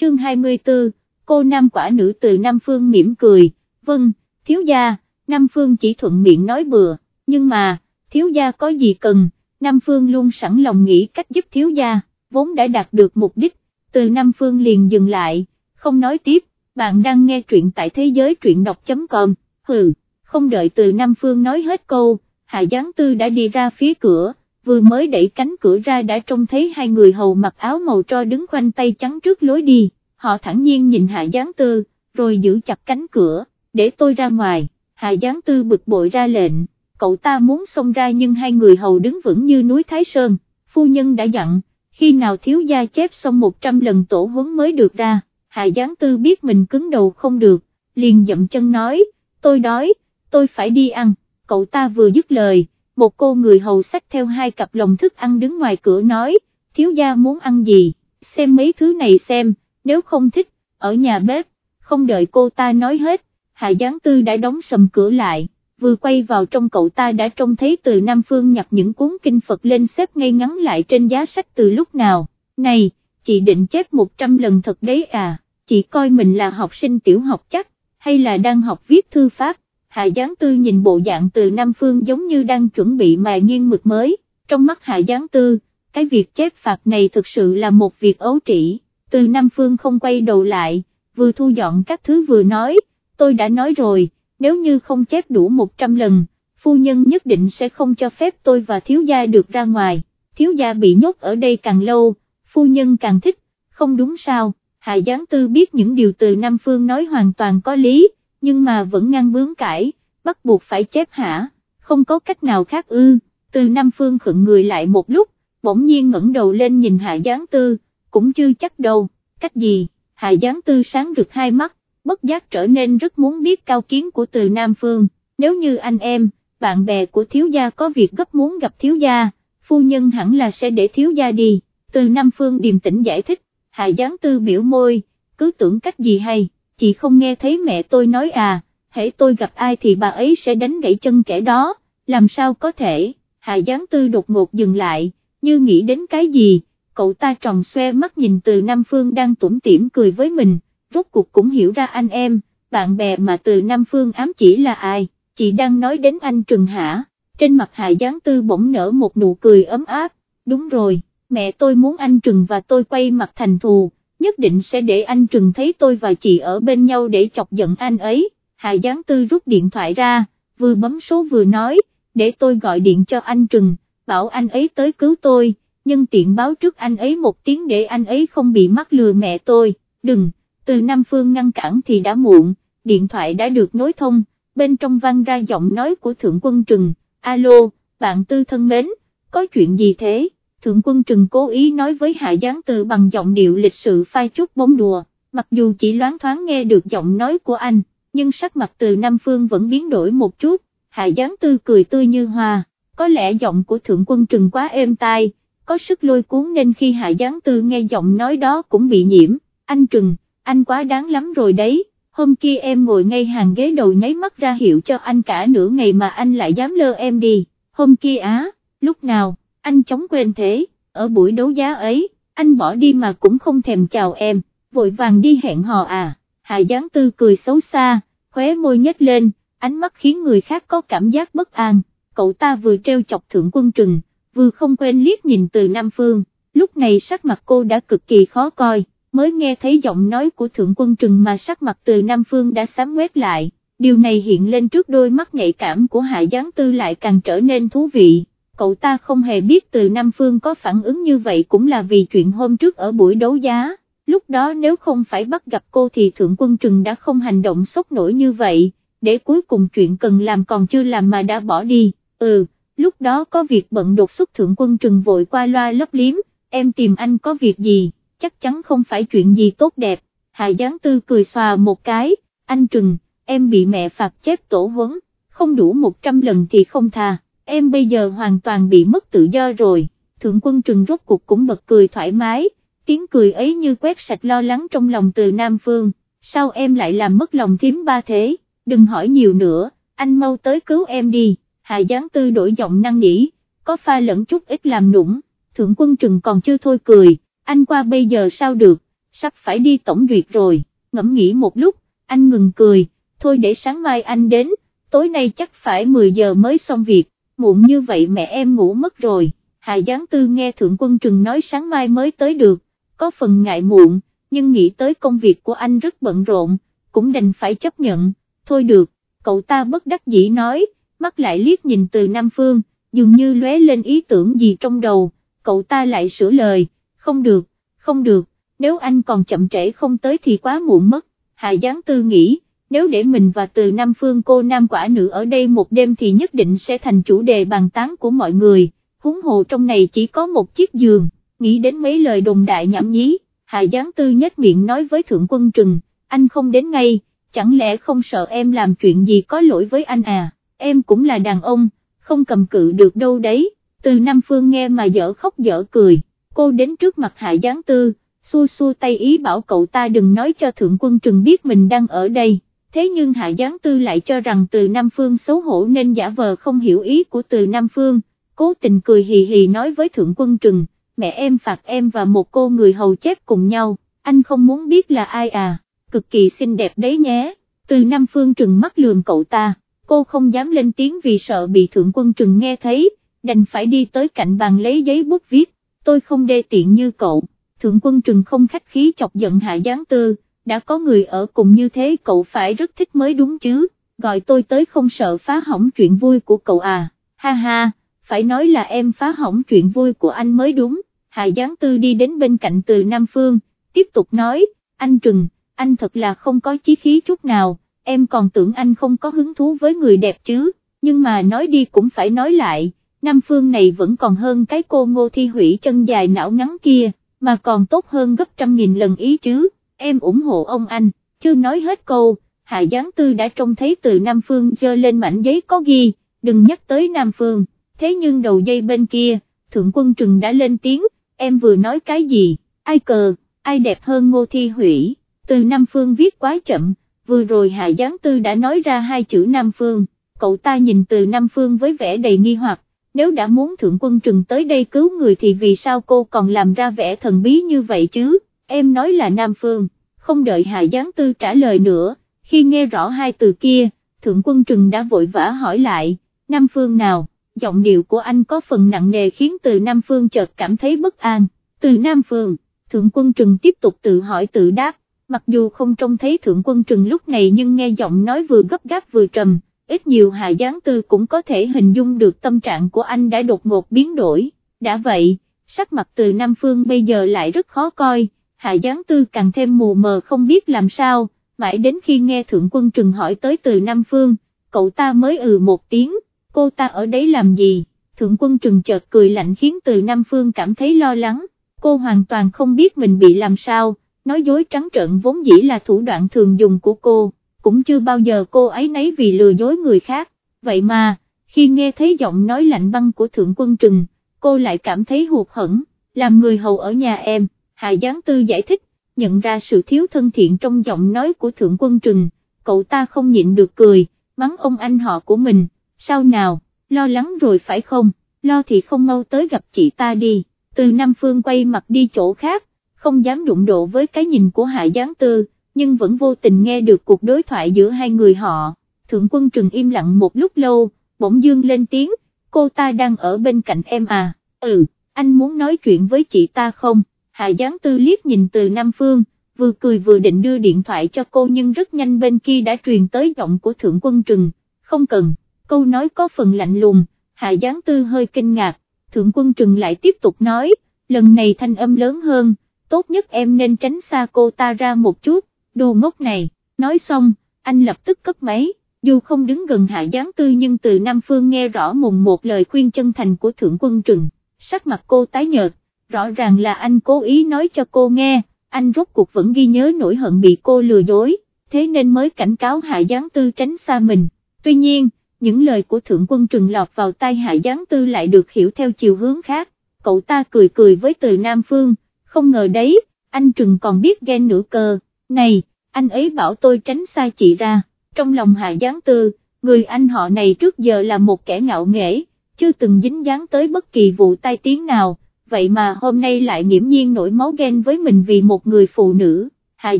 chương 24, cô nam quả nữ từ Nam Phương mỉm cười, vâng, thiếu gia, Nam Phương chỉ thuận miệng nói bừa, nhưng mà, thiếu gia có gì cần, Nam Phương luôn sẵn lòng nghĩ cách giúp thiếu gia, vốn đã đạt được mục đích, từ Nam Phương liền dừng lại, không nói tiếp, bạn đang nghe truyện tại thế giới truyện đọc.com, hừ, không đợi từ Nam Phương nói hết câu, Hạ Giáng Tư đã đi ra phía cửa, vừa mới đẩy cánh cửa ra đã trông thấy hai người hầu mặc áo màu tro đứng khoanh tay trắng trước lối đi, họ thẳng nhiên nhìn Hạ Giáng Tư, rồi giữ chặt cánh cửa, để tôi ra ngoài, Hạ Giáng Tư bực bội ra lệnh, cậu ta muốn xông ra nhưng hai người hầu đứng vững như núi Thái Sơn, phu nhân đã dặn, khi nào thiếu gia chép xong 100 lần tổ huấn mới được ra, Hạ Giáng Tư biết mình cứng đầu không được, liền dậm chân nói, tôi đói, tôi phải đi ăn, cậu ta vừa dứt lời, một cô người hầu xách theo hai cặp lồng thức ăn đứng ngoài cửa nói, thiếu gia muốn ăn gì, xem mấy thứ này xem, nếu không thích, ở nhà bếp, không đợi cô ta nói hết, Hạ Giáng Tư đã đóng sầm cửa lại, vừa quay vào trong cậu ta đã trông thấy từ Nam Phương nhặt những cuốn kinh Phật lên xếp ngay ngắn lại trên giá sách từ lúc nào, này, chị định chép 100 lần thật đấy à, chị coi mình là học sinh tiểu học chắc, hay là đang học viết thư pháp, Hạ Giáng Tư nhìn bộ dạng từ Nam Phương giống như đang chuẩn bị mài nghiêng mực mới, trong mắt Hạ Giáng Tư, cái việc chép phạt này thực sự là một việc ấu trĩ, từ Nam Phương không quay đầu lại, vừa thu dọn các thứ vừa nói, tôi đã nói rồi, nếu như không chép đủ 100 lần, phu nhân nhất định sẽ không cho phép tôi và thiếu gia được ra ngoài, thiếu gia bị nhốt ở đây càng lâu, phu nhân càng thích, không đúng sao, Hạ Giáng Tư biết những điều từ Nam Phương nói hoàn toàn có lý, nhưng mà vẫn ngăn bướng cãi, bắt buộc phải chép hả, không có cách nào khác ư, từ Nam Phương khựng người lại một lúc, bỗng nhiên ngẩng đầu lên nhìn Hạ Giáng Tư, cũng chưa chắc đâu, cách gì, Hạ Giáng Tư sáng rực hai mắt, bất giác trở nên rất muốn biết cao kiến của từ Nam Phương, nếu như anh em, bạn bè của thiếu gia có việc gấp muốn gặp thiếu gia, phu nhân hẳn là sẽ để thiếu gia đi, từ Nam Phương điềm tĩnh giải thích, Hạ Giáng Tư biểu môi, cứ tưởng cách gì hay, chị không nghe thấy mẹ tôi nói à, hễ tôi gặp ai thì bà ấy sẽ đánh gãy chân kẻ đó, làm sao có thể, Hạ Giáng Tư đột ngột dừng lại, như nghĩ đến cái gì, cậu ta tròn xoe mắt nhìn từ Nam Phương đang tủm tỉm cười với mình, rốt cuộc cũng hiểu ra anh em, bạn bè mà từ Nam Phương ám chỉ là ai, chị đang nói đến anh Trừng hả, trên mặt Hạ Giáng Tư bỗng nở một nụ cười ấm áp, đúng rồi, mẹ tôi muốn anh Trừng và tôi quay mặt thành thù, nhất định sẽ để anh Trừng thấy tôi và chị ở bên nhau để chọc giận anh ấy, Hà Giáng Tư rút điện thoại ra, vừa bấm số vừa nói, để tôi gọi điện cho anh Trừng, bảo anh ấy tới cứu tôi, nhưng tiện báo trước anh ấy một tiếng để anh ấy không bị mắc lừa mẹ tôi, đừng, từ Nam Phương ngăn cản thì đã muộn, điện thoại đã được nối thông, bên trong vang ra giọng nói của Thượng Quân Trừng, alo, bạn tư thân mến, có chuyện gì thế? Thượng Quân Trừng cố ý nói với Hạ Giáng Tư bằng giọng điệu lịch sự phai chút bóng đùa, mặc dù chỉ loáng thoáng nghe được giọng nói của anh, nhưng sắc mặt từ Nam Phương vẫn biến đổi một chút, Hạ Giáng Tư cười tươi như hoa, có lẽ giọng của Thượng Quân Trừng quá êm tai, có sức lôi cuốn nên khi Hạ Giáng Tư nghe giọng nói đó cũng bị nhiễm, anh Trừng, anh quá đáng lắm rồi đấy, hôm kia em ngồi ngay hàng ghế đầu nháy mắt ra hiệu cho anh cả nửa ngày mà anh lại dám lơ em đi, hôm kia á, lúc nào, anh chống quên thế, ở buổi đấu giá ấy, anh bỏ đi mà cũng không thèm chào em, vội vàng đi hẹn hò à, hà Giáng Tư cười xấu xa, khóe môi nhếch lên, ánh mắt khiến người khác có cảm giác bất an, cậu ta vừa treo chọc thượng quân trừng, vừa không quên liếc nhìn từ Nam Phương, lúc này sắc mặt cô đã cực kỳ khó coi mới nghe thấy giọng nói của thượng quân trừng mà sắc mặt từ Nam Phương đã sám quét lại, điều này hiện lên trước đôi mắt nhạy cảm của Hạ Giáng Tư lại càng trở nên thú vị, cậu ta không hề biết từ Nam Phương có phản ứng như vậy cũng là vì chuyện hôm trước ở buổi đấu giá, lúc đó nếu không phải bắt gặp cô thì thượng quân trừng đã không hành động sốc nổi như vậy, để cuối cùng chuyện cần làm còn chưa làm mà đã bỏ đi, ừ, lúc đó có việc bận đột xuất thượng quân trừng vội qua loa lấp liếm, em tìm anh có việc gì? chắc chắn không phải chuyện gì tốt đẹp, Hạ Giáng Tư cười xòa một cái, anh Trừng, em bị mẹ phạt chép tổ huấn, không đủ 100 lần thì không tha, em bây giờ hoàn toàn bị mất tự do rồi, Thượng quân Trừng rốt cuộc cũng bật cười thoải mái, tiếng cười ấy như quét sạch lo lắng trong lòng từ Nam Phương, sao em lại làm mất lòng thím ba thế, đừng hỏi nhiều nữa, anh mau tới cứu em đi, Hạ Giáng Tư đổi giọng năng nỉ, có pha lẫn chút ít làm nũng, Thượng quân Trừng còn chưa thôi cười. Anh qua bây giờ sao được, sắp phải đi tổng duyệt rồi, ngẫm nghĩ một lúc, anh ngừng cười, thôi để sáng mai anh đến, tối nay chắc phải 10 giờ mới xong việc, muộn như vậy mẹ em ngủ mất rồi, Hà Giáng Tư nghe Thượng Quân Trừng nói sáng mai mới tới được, có phần ngại muộn, nhưng nghĩ tới công việc của anh rất bận rộn, cũng đành phải chấp nhận, thôi được, cậu ta bất đắc dĩ nói, mắt lại liếc nhìn từ Nam Phương, dường như lóe lên ý tưởng gì trong đầu, cậu ta lại sửa lời, không được, không được, nếu anh còn chậm trễ không tới thì quá muộn mất, Hà Giáng Tư nghĩ, nếu để mình và từ Nam Phương cô Nam quả nữ ở đây một đêm thì nhất định sẽ thành chủ đề bàn tán của mọi người, huống hồ trong này chỉ có một chiếc giường, nghĩ đến mấy lời đồn đại nhảm nhí, Hà Giáng Tư nhếch miệng nói với Thượng Quân Trừng, anh không đến ngay, chẳng lẽ không sợ em làm chuyện gì có lỗi với anh à, em cũng là đàn ông, không cầm cự được đâu đấy, từ Nam Phương nghe mà dở khóc dở cười, cô đến trước mặt Hạ Giáng Tư, xua xua tay ý bảo cậu ta đừng nói cho Thượng Quân Trừng biết mình đang ở đây, thế nhưng Hạ Giáng Tư lại cho rằng từ Nam Phương xấu hổ nên giả vờ không hiểu ý của từ Nam Phương, cố tình cười hì hì nói với Thượng Quân Trừng, mẹ em phạt em và một cô người hầu chép cùng nhau, anh không muốn biết là ai à, cực kỳ xinh đẹp đấy nhé, từ Nam Phương Trừng mắt lườm cậu ta, cô không dám lên tiếng vì sợ bị Thượng Quân Trừng nghe thấy, đành phải đi tới cạnh bàn lấy giấy bút viết, tôi không đê tiện như cậu, Thượng Quân Trừng không khách khí chọc giận Hạ Giáng Tư, đã có người ở cùng như thế cậu phải rất thích mới đúng chứ, gọi tôi tới không sợ phá hỏng chuyện vui của cậu à, ha ha, phải nói là em phá hỏng chuyện vui của anh mới đúng, Hạ Giáng Tư đi đến bên cạnh từ Nam Phương, tiếp tục nói, anh Trừng, anh thật là không có chí khí chút nào, em còn tưởng anh không có hứng thú với người đẹp chứ, nhưng mà nói đi cũng phải nói lại, Nam Phương này vẫn còn hơn cái cô ngô thi hủy chân dài não ngắn kia, mà còn tốt hơn gấp trăm nghìn lần ý chứ, em ủng hộ ông anh, chưa nói hết câu, Hạ Giáng Tư đã trông thấy từ Nam Phương dơ lên mảnh giấy có ghi, đừng nhắc tới Nam Phương, thế nhưng đầu dây bên kia, Thượng Quân Trừng đã lên tiếng, em vừa nói cái gì, ai cờ, ai đẹp hơn ngô thi hủy, từ Nam Phương viết quá chậm, vừa rồi Hạ Giáng Tư đã nói ra hai chữ Nam Phương, cậu ta nhìn từ Nam Phương với vẻ đầy nghi hoặc, nếu đã muốn Thượng Quân Trừng tới đây cứu người thì vì sao cô còn làm ra vẻ thần bí như vậy chứ, em nói là Nam Phương, không đợi Hạ Giáng Tư trả lời nữa, khi nghe rõ hai từ kia, Thượng Quân Trừng đã vội vã hỏi lại, Nam Phương nào, giọng điệu của anh có phần nặng nề khiến từ Nam Phương chợt cảm thấy bất an, từ Nam Phương, Thượng Quân Trừng tiếp tục tự hỏi tự đáp, mặc dù không trông thấy Thượng Quân Trừng lúc này nhưng nghe giọng nói vừa gấp gáp vừa trầm, ít nhiều Hà Giáng Tư cũng có thể hình dung được tâm trạng của anh đã đột ngột biến đổi, đã vậy, sắc mặt từ Nam Phương bây giờ lại rất khó coi, Hạ Giáng Tư càng thêm mù mờ không biết làm sao, mãi đến khi nghe Thượng Quân Trừng hỏi tới từ Nam Phương, cậu ta mới ừ một tiếng, cô ta ở đấy làm gì, Thượng Quân Trừng chợt cười lạnh khiến từ Nam Phương cảm thấy lo lắng, cô hoàn toàn không biết mình bị làm sao, nói dối trắng trợn vốn dĩ là thủ đoạn thường dùng của cô cũng chưa bao giờ cô ấy nấy vì lừa dối người khác, vậy mà, khi nghe thấy giọng nói lạnh băng của Thượng Quân Trừng, cô lại cảm thấy hụt hẫng, làm người hầu ở nhà em, Hà Giáng Tư giải thích, nhận ra sự thiếu thân thiện trong giọng nói của Thượng Quân Trừng, cậu ta không nhịn được cười, mắng ông anh họ của mình, sao nào, lo lắng rồi phải không, lo thì không mau tới gặp chị ta đi, từ Nam Phương quay mặt đi chỗ khác, không dám đụng độ với cái nhìn của Hạ Giáng Tư nhưng vẫn vô tình nghe được cuộc đối thoại giữa hai người họ, thượng quân trừng im lặng một lúc lâu, bỗng dương lên tiếng, cô ta đang ở bên cạnh em à, ừ, anh muốn nói chuyện với chị ta không, Hạ Giáng Tư liếc nhìn từ Nam Phương, vừa cười vừa định đưa điện thoại cho cô nhưng rất nhanh bên kia đã truyền tới giọng của thượng quân trừng, không cần, câu nói có phần lạnh lùng, Hạ Giáng Tư hơi kinh ngạc, thượng quân trừng lại tiếp tục nói, lần này thanh âm lớn hơn, tốt nhất em nên tránh xa cô ta ra một chút, đồ ngốc này, nói xong, anh lập tức cấp máy, dù không đứng gần hạ giáng tư nhưng từ Nam Phương nghe rõ mùng một lời khuyên chân thành của Thượng Quân Trừng, sắc mặt cô tái nhợt, rõ ràng là anh cố ý nói cho cô nghe, anh rốt cuộc vẫn ghi nhớ nỗi hận bị cô lừa dối, thế nên mới cảnh cáo hạ giáng tư tránh xa mình, tuy nhiên, những lời của Thượng Quân Trừng lọt vào tai hạ giáng tư lại được hiểu theo chiều hướng khác, cậu ta cười cười với từ Nam Phương, không ngờ đấy, anh Trừng còn biết ghen nửa cơ này, anh ấy bảo tôi tránh xa chị ra, trong lòng Hạ Giáng Tư, người anh họ này trước giờ là một kẻ ngạo nghễ, chưa từng dính dáng tới bất kỳ vụ tai tiếng nào, vậy mà hôm nay lại nghiễm nhiên nổi máu ghen với mình vì một người phụ nữ, Hà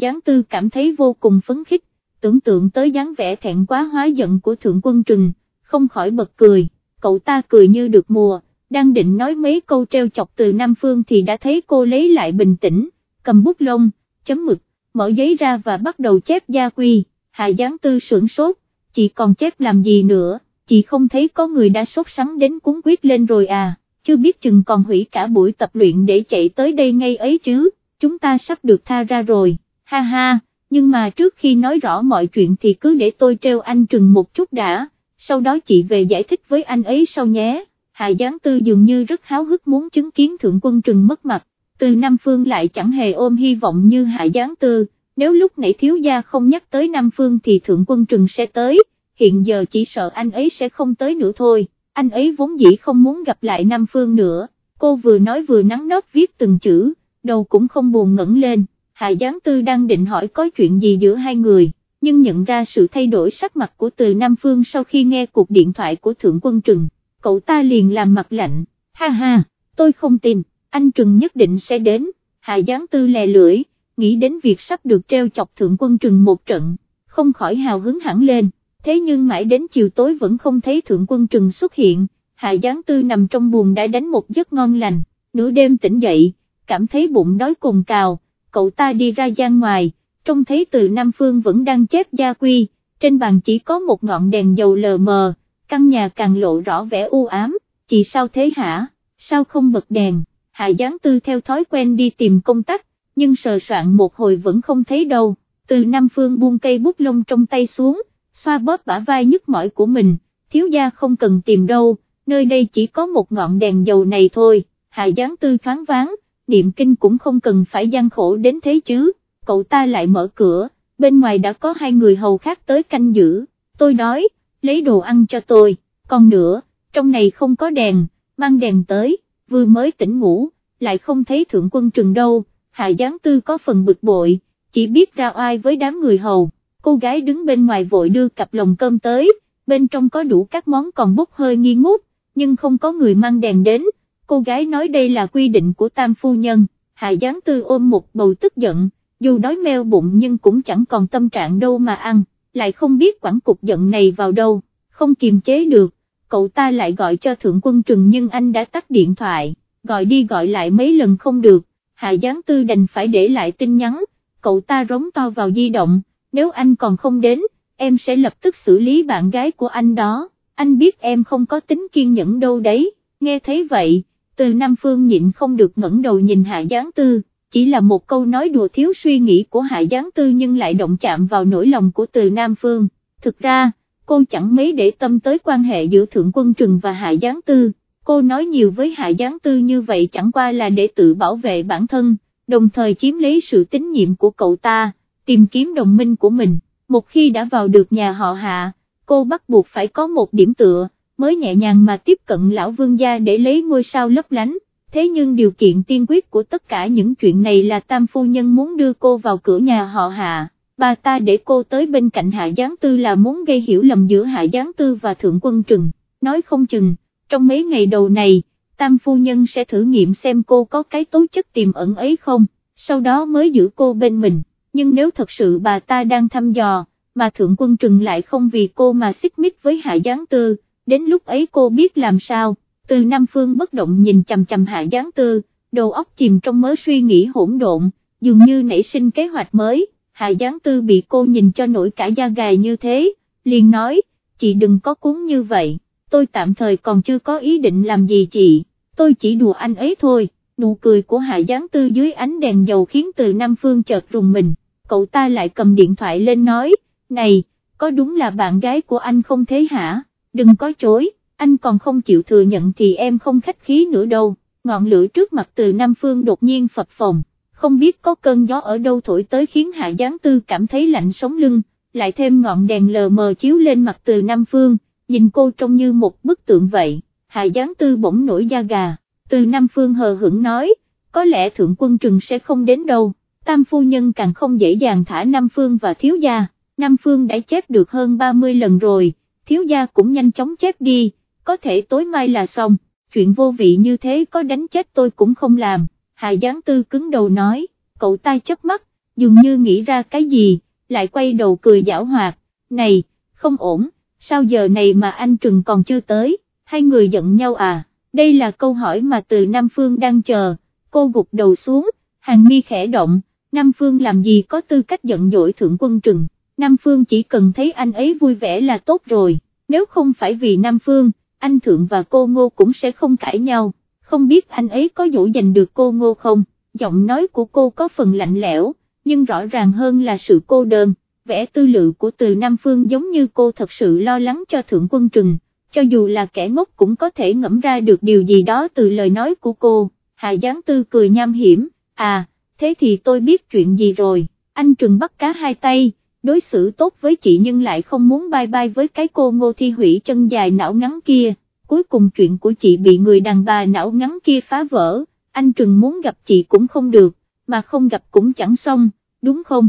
Giáng Tư cảm thấy vô cùng phấn khích, tưởng tượng tới dáng vẻ thẹn quá hóa giận của Thượng Quân Trừng, không khỏi bật cười, cậu ta cười như được mùa, đang định nói mấy câu treo chọc từ Nam Phương thì đã thấy cô lấy lại bình tĩnh, cầm bút lông, chấm mực, mở giấy ra và bắt đầu chép gia quy, Hà Giáng Tư sưởng sốt, chị còn chép làm gì nữa, chị không thấy có người đã sốt sắng đến cuốn quyết lên rồi à, chưa biết chừng còn hủy cả buổi tập luyện để chạy tới đây ngay ấy chứ, chúng ta sắp được tha ra rồi, ha ha, nhưng mà trước khi nói rõ mọi chuyện thì cứ để tôi treo anh Trừng một chút đã, sau đó chị về giải thích với anh ấy sau nhé. Hà Giáng Tư dường như rất háo hức muốn chứng kiến Thượng Quân Trừng mất mặt, từ Nam Phương lại chẳng hề ôm hy vọng như Hạ Giáng Tư, nếu lúc nãy thiếu gia không nhắc tới Nam Phương thì Thượng Quân Trừng sẽ tới, hiện giờ chỉ sợ anh ấy sẽ không tới nữa thôi, anh ấy vốn dĩ không muốn gặp lại Nam Phương nữa, cô vừa nói vừa nắng nót viết từng chữ, đầu cũng không buồn ngẩng lên, Hạ Giáng Tư đang định hỏi có chuyện gì giữa hai người, nhưng nhận ra sự thay đổi sắc mặt của từ Nam Phương sau khi nghe cuộc điện thoại của Thượng Quân Trừng, cậu ta liền làm mặt lạnh, ha ha, tôi không tin, anh Trừng nhất định sẽ đến, Hạ Giáng Tư lè lưỡi, nghĩ đến việc sắp được treo chọc Thượng Quân Trừng một trận, không khỏi hào hứng hẳn lên, thế nhưng mãi đến chiều tối vẫn không thấy Thượng Quân Trừng xuất hiện, Hạ Giáng Tư nằm trong buồng đã đánh một giấc ngon lành, nửa đêm tỉnh dậy, cảm thấy bụng đói cồn cào, cậu ta đi ra gian ngoài, trông thấy từ Nam Phương vẫn đang chép gia quy, trên bàn chỉ có một ngọn đèn dầu lờ mờ, căn nhà càng lộ rõ vẻ u ám, chị sao thế hả, sao không bật đèn, Hạ Giáng Tư theo thói quen đi tìm công tắc, nhưng sờ soạn một hồi vẫn không thấy đâu, từ Nam Phương buông cây bút lông trong tay xuống, xoa bóp bả vai nhức mỏi của mình, thiếu gia không cần tìm đâu, nơi đây chỉ có một ngọn đèn dầu này thôi, Hạ Giáng Tư thoáng váng, niệm kinh cũng không cần phải gian khổ đến thế chứ, cậu ta lại mở cửa, bên ngoài đã có hai người hầu khác tới canh giữ, tôi đói, lấy đồ ăn cho tôi, còn nữa, trong này không có đèn, mang đèn tới, vừa mới tỉnh ngủ, lại không thấy thượng quân trừng đâu, Hạ Giáng Tư có phần bực bội, chỉ biết ra oai với đám người hầu, cô gái đứng bên ngoài vội đưa cặp lồng cơm tới, bên trong có đủ các món còn bốc hơi nghi ngút, nhưng không có người mang đèn đến, cô gái nói đây là quy định của tam phu nhân, Hạ Giáng Tư ôm một bầu tức giận, dù đói meo bụng nhưng cũng chẳng còn tâm trạng đâu mà ăn, lại không biết quản cục giận này vào đâu, không kiềm chế được, cậu ta lại gọi cho thượng quân trừng nhưng anh đã tắt điện thoại, gọi đi gọi lại mấy lần không được, Hạ Giáng Tư đành phải để lại tin nhắn, cậu ta rống to vào di động, nếu anh còn không đến, em sẽ lập tức xử lý bạn gái của anh đó, anh biết em không có tính kiên nhẫn đâu đấy, nghe thấy vậy, từ Nam Phương nhịn không được ngẩng đầu nhìn Hạ Giáng Tư, chỉ là một câu nói đùa thiếu suy nghĩ của Hạ Giáng Tư nhưng lại động chạm vào nỗi lòng của từ Nam Phương, thực ra, cô chẳng mấy để tâm tới quan hệ giữa Thượng Quân Trừng và Hạ Giáng Tư, cô nói nhiều với Hạ Giáng Tư như vậy chẳng qua là để tự bảo vệ bản thân, đồng thời chiếm lấy sự tín nhiệm của cậu ta, tìm kiếm đồng minh của mình, một khi đã vào được nhà họ Hạ, cô bắt buộc phải có một điểm tựa, mới nhẹ nhàng mà tiếp cận lão vương gia để lấy ngôi sao lấp lánh, thế nhưng điều kiện tiên quyết của tất cả những chuyện này là tam phu nhân muốn đưa cô vào cửa nhà họ Hạ. Bà ta để cô tới bên cạnh Hạ Giáng Tư là muốn gây hiểu lầm giữa Hạ Giáng Tư và Thượng Quân Trừng, nói không chừng, trong mấy ngày đầu này, Tam Phu Nhân sẽ thử nghiệm xem cô có cái tố chất tiềm ẩn ấy không, sau đó mới giữ cô bên mình, nhưng nếu thật sự bà ta đang thăm dò, mà Thượng Quân Trừng lại không vì cô mà xích mích với Hạ Giáng Tư, đến lúc ấy cô biết làm sao, từ Nam Phương bất động nhìn chầm chầm Hạ Giáng Tư, đầu óc chìm trong mớ suy nghĩ hỗn độn, dường như nảy sinh kế hoạch mới Hạ Giáng Tư bị cô nhìn cho nổi cả da gà như thế, liền nói, chị đừng có cuốn như vậy, tôi tạm thời còn chưa có ý định làm gì chị, tôi chỉ đùa anh ấy thôi, nụ cười của Hạ Giáng Tư dưới ánh đèn dầu khiến từ Nam Phương chợt rùng mình, cậu ta lại cầm điện thoại lên nói, này, có đúng là bạn gái của anh không thế hả, đừng có chối, anh còn không chịu thừa nhận thì em không khách khí nữa đâu, ngọn lửa trước mặt từ Nam Phương đột nhiên phập phồng. Không biết có cơn gió ở đâu thổi tới khiến Hạ Giáng Tư cảm thấy lạnh sống lưng, lại thêm ngọn đèn lờ mờ chiếu lên mặt từ Nam Phương, nhìn cô trông như một bức tượng vậy, Hạ Giáng Tư bỗng nổi da gà, từ Nam Phương hờ hững nói, có lẽ Thượng Quân Trừng sẽ không đến đâu, Tam Phu Nhân càng không dễ dàng thả Nam Phương và Thiếu Gia, Nam Phương đã chép được hơn 30 lần rồi, Thiếu Gia cũng nhanh chóng chép đi, có thể tối mai là xong, chuyện vô vị như thế có đánh chết tôi cũng không làm, Hà Giáng Tư cứng đầu nói, cậu ta chớp mắt, dường như nghĩ ra cái gì, lại quay đầu cười giảo hoạt, này, không ổn, sao giờ này mà anh Trừng còn chưa tới, hai người giận nhau à, đây là câu hỏi mà từ Nam Phương đang chờ, cô gục đầu xuống, hàng mi khẽ động, Nam Phương làm gì có tư cách giận dỗi thượng quân Trừng, Nam Phương chỉ cần thấy anh ấy vui vẻ là tốt rồi, nếu không phải vì Nam Phương, anh Thượng và cô Ngô cũng sẽ không cãi nhau, không biết anh ấy có dỗ dành được cô Ngô không, giọng nói của cô có phần lạnh lẽo, nhưng rõ ràng hơn là sự cô đơn, vẻ tư lự của từ Nam Phương giống như cô thật sự lo lắng cho Thượng Quân Trừng, cho dù là kẻ ngốc cũng có thể ngẫm ra được điều gì đó từ lời nói của cô, Hạ Giáng Tư cười nham hiểm, à, thế thì tôi biết chuyện gì rồi, anh Trừng bắt cá hai tay, đối xử tốt với chị nhưng lại không muốn bye bye với cái cô ngô thi hủy chân dài não ngắn kia, cuối cùng chuyện của chị bị người đàn bà não ngắn kia phá vỡ, anh Trừng muốn gặp chị cũng không được, mà không gặp cũng chẳng xong, đúng không?